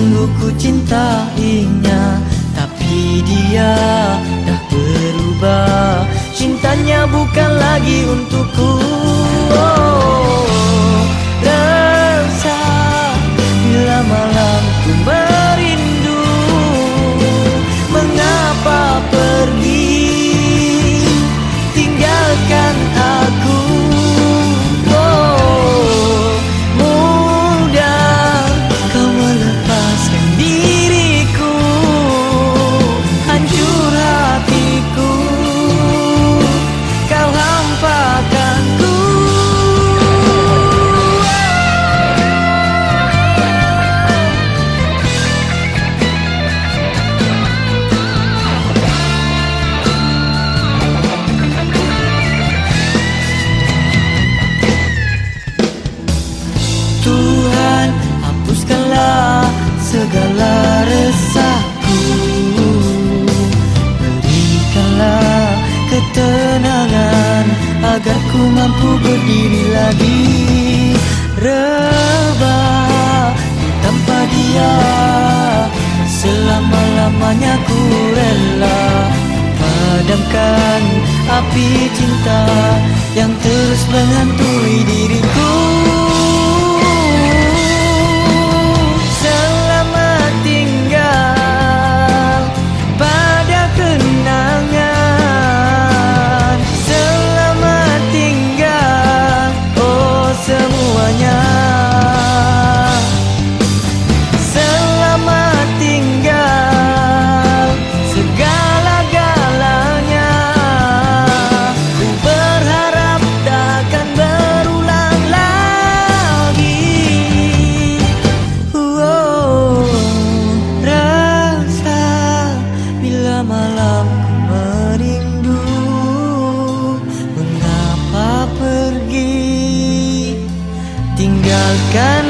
sungguh ku cintainya. Tapi dia dah berubah. Cintanya bukan lagi untukku. Oh. aku berdiri lagi. Rebah tanpa dia Selama-lamanya ku rela Padamkan api cinta Yang terus menghantui diriku. tinggalkan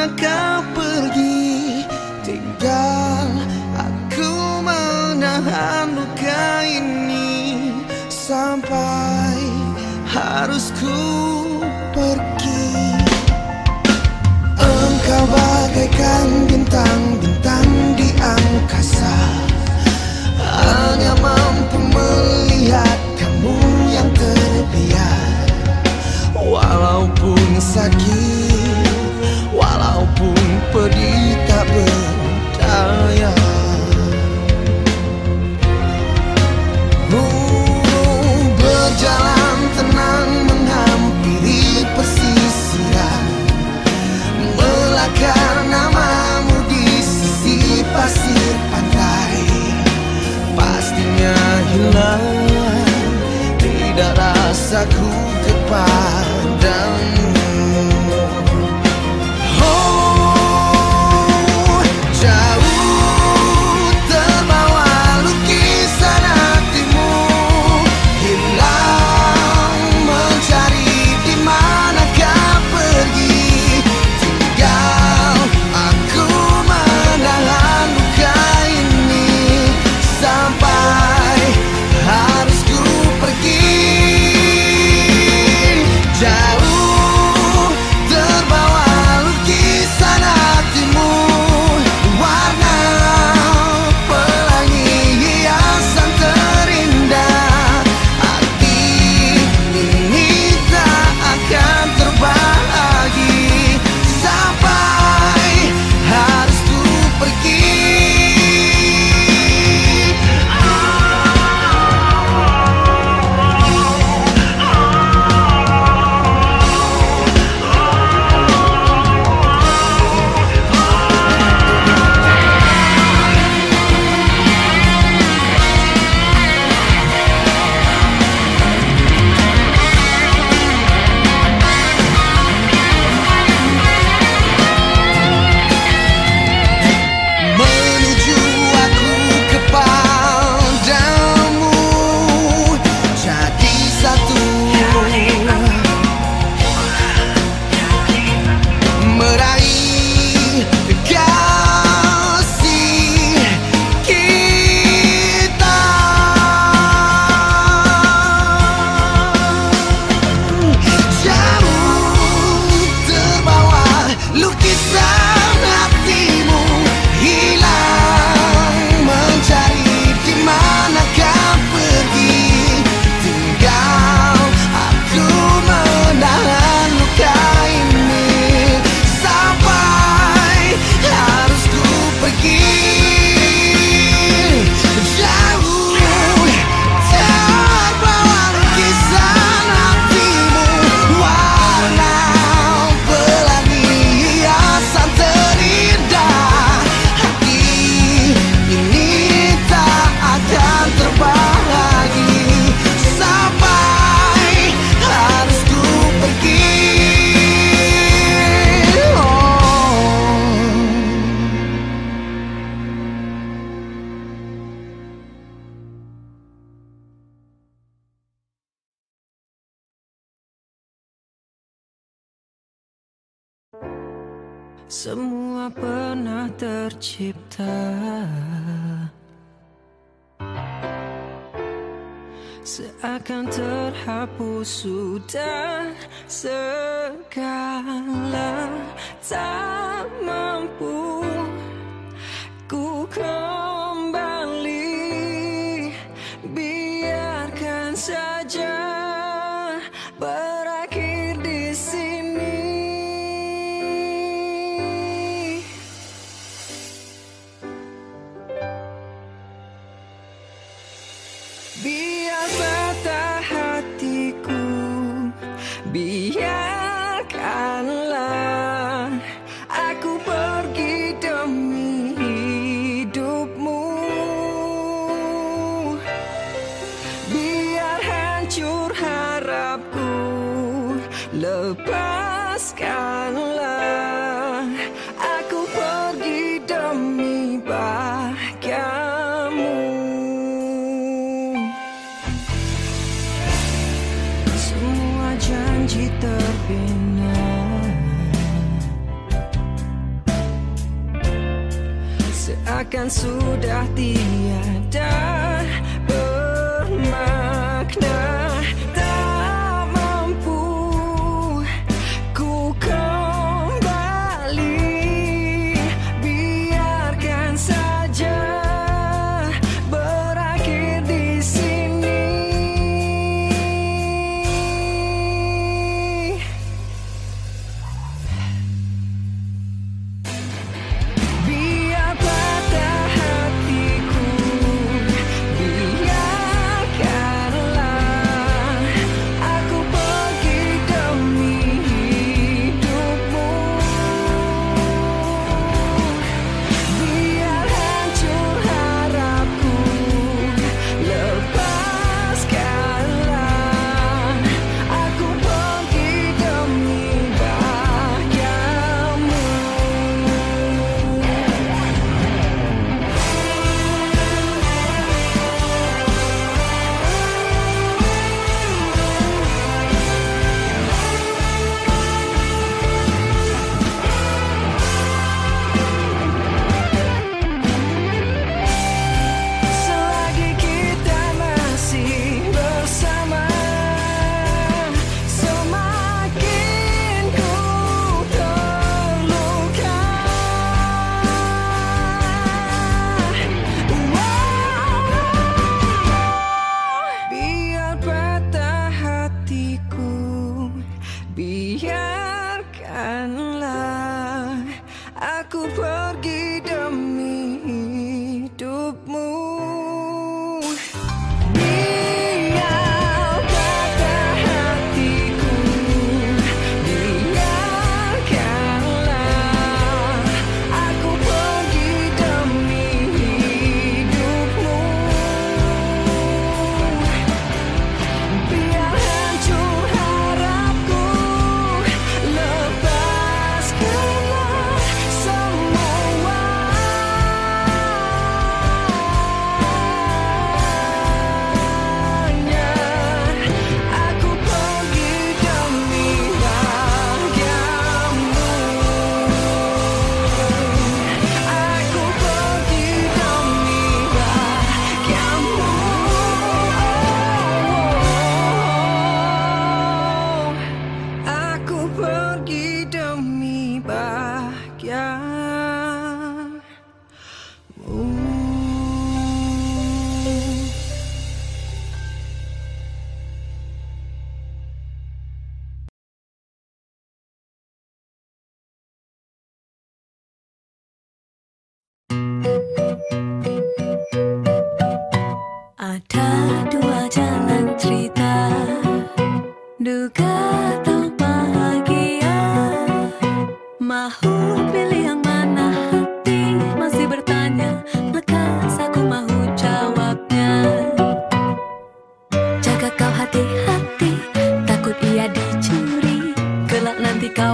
na cama seakan terhapus sudah segala tak mampu ku kau sudah tiba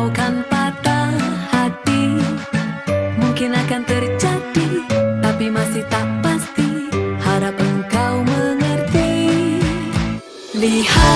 kau kan patah hati Mungkin akan terjadi Tapi masih tak pasti Harap engkau mengerti. Lihat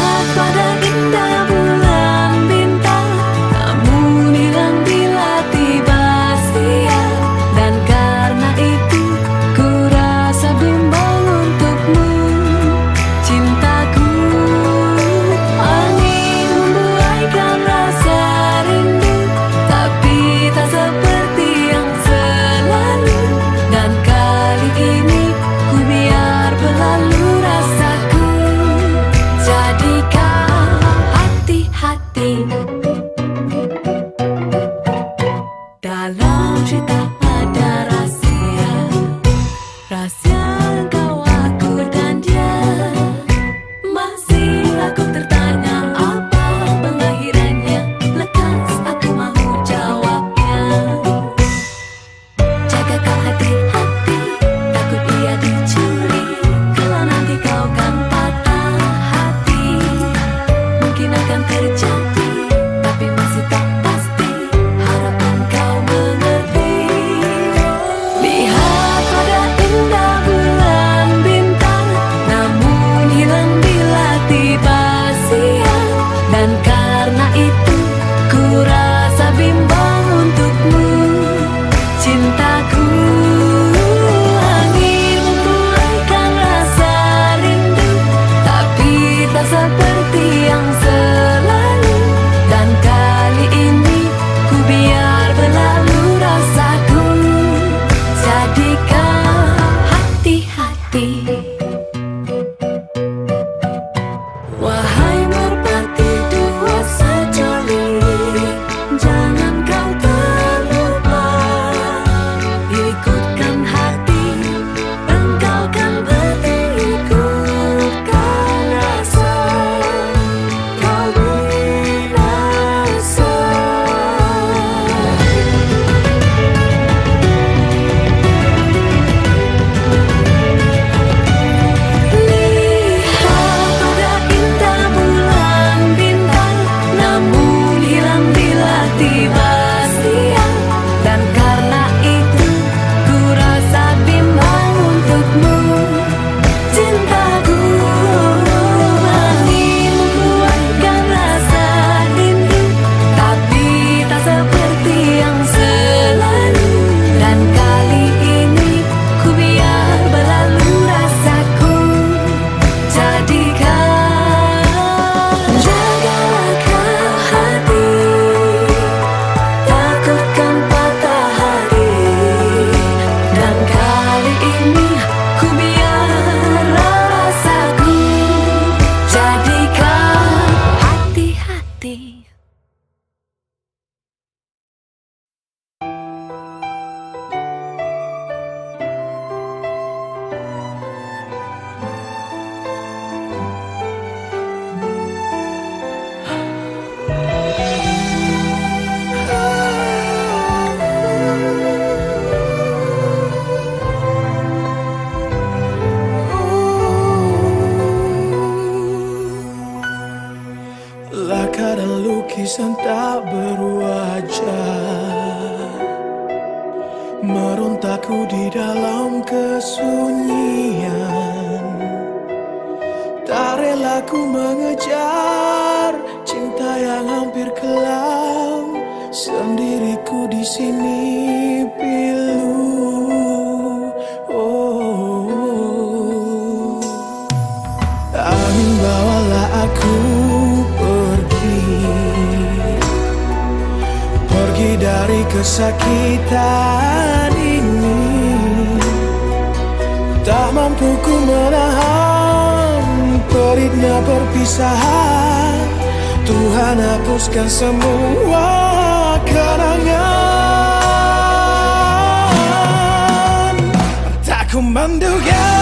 Tuhan hapuskan semua kenangan. Tak ku menduga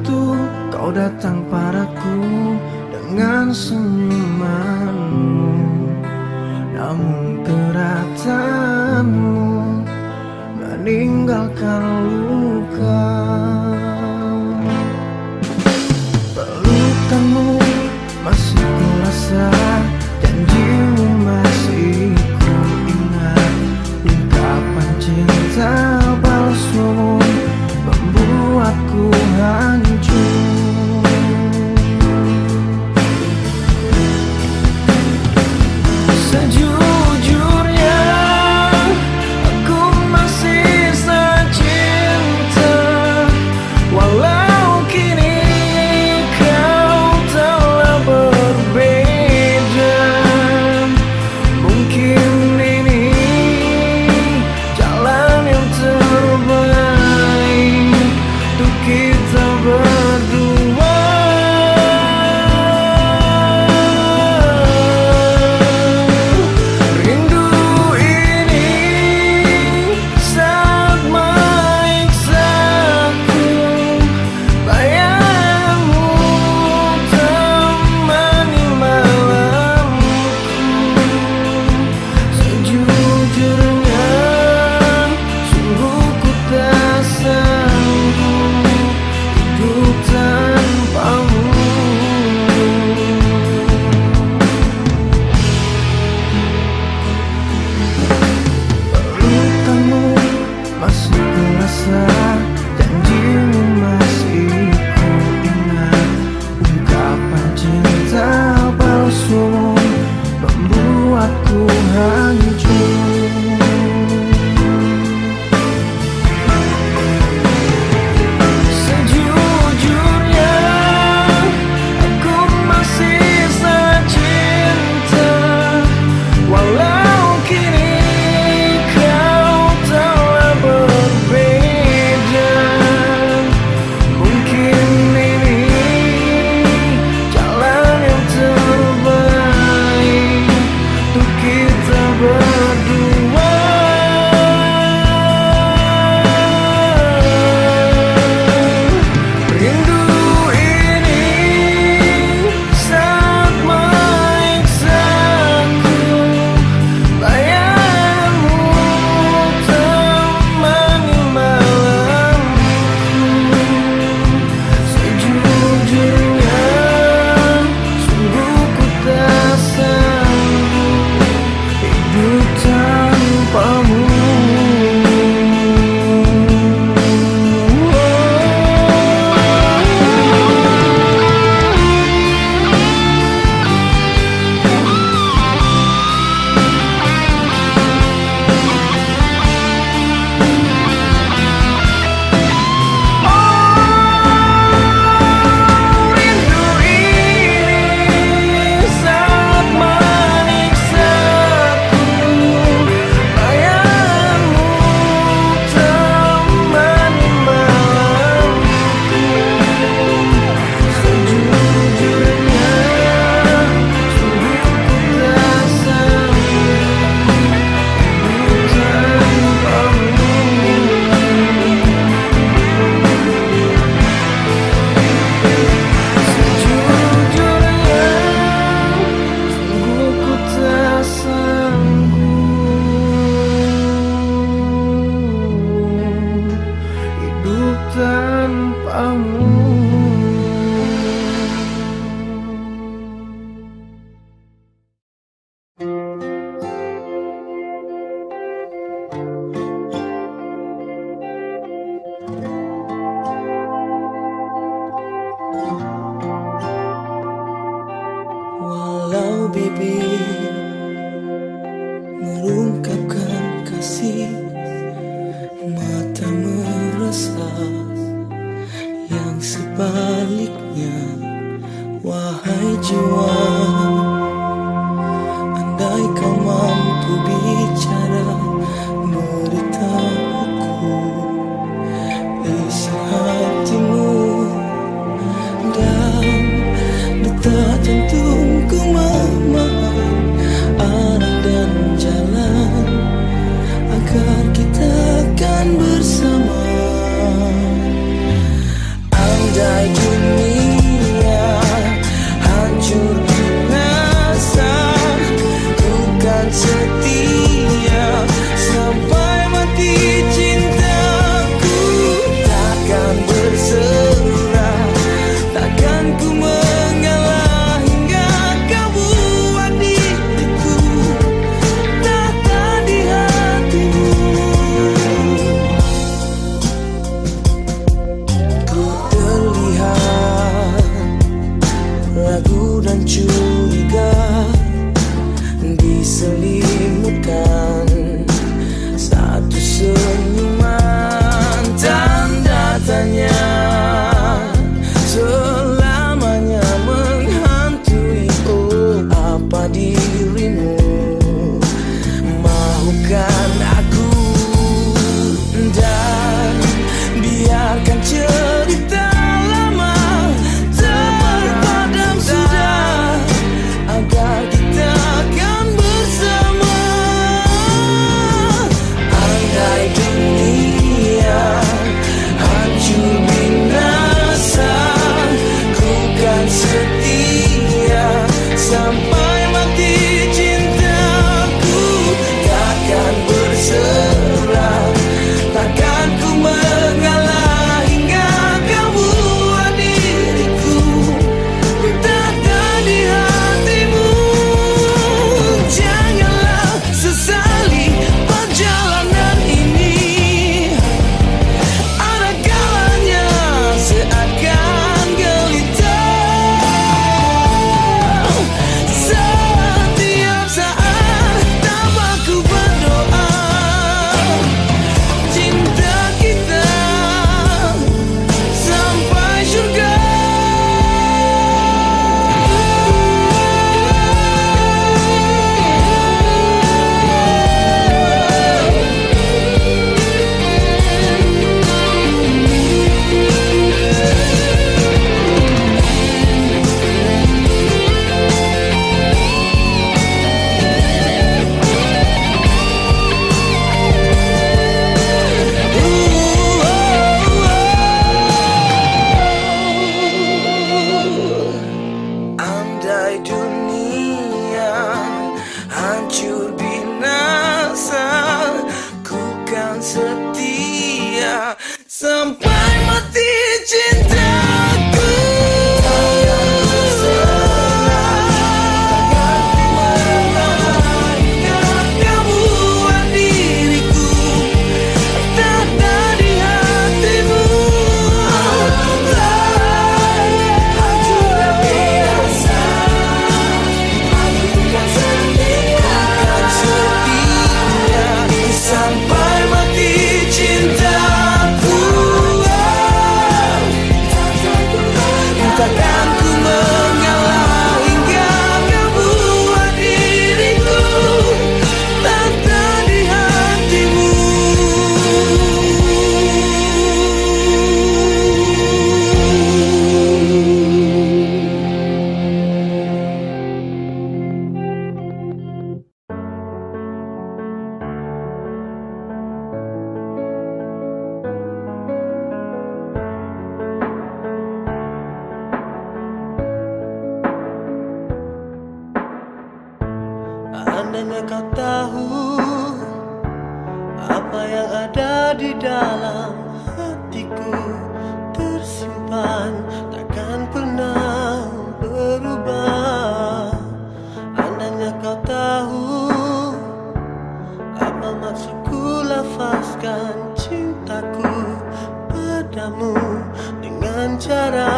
itu kau datang padaku dengan senyumanmu Namun keratanmu meninggalkan luka. Pelukanmu masih kurasa janjimu masih ku ingat Ungkapan cinta. jiwa. Andai kau mampu bicara Beritahuku Isi hatimu Dan detak jantungku memahami Maksudku lafazkan cintaku padamu Dengan cara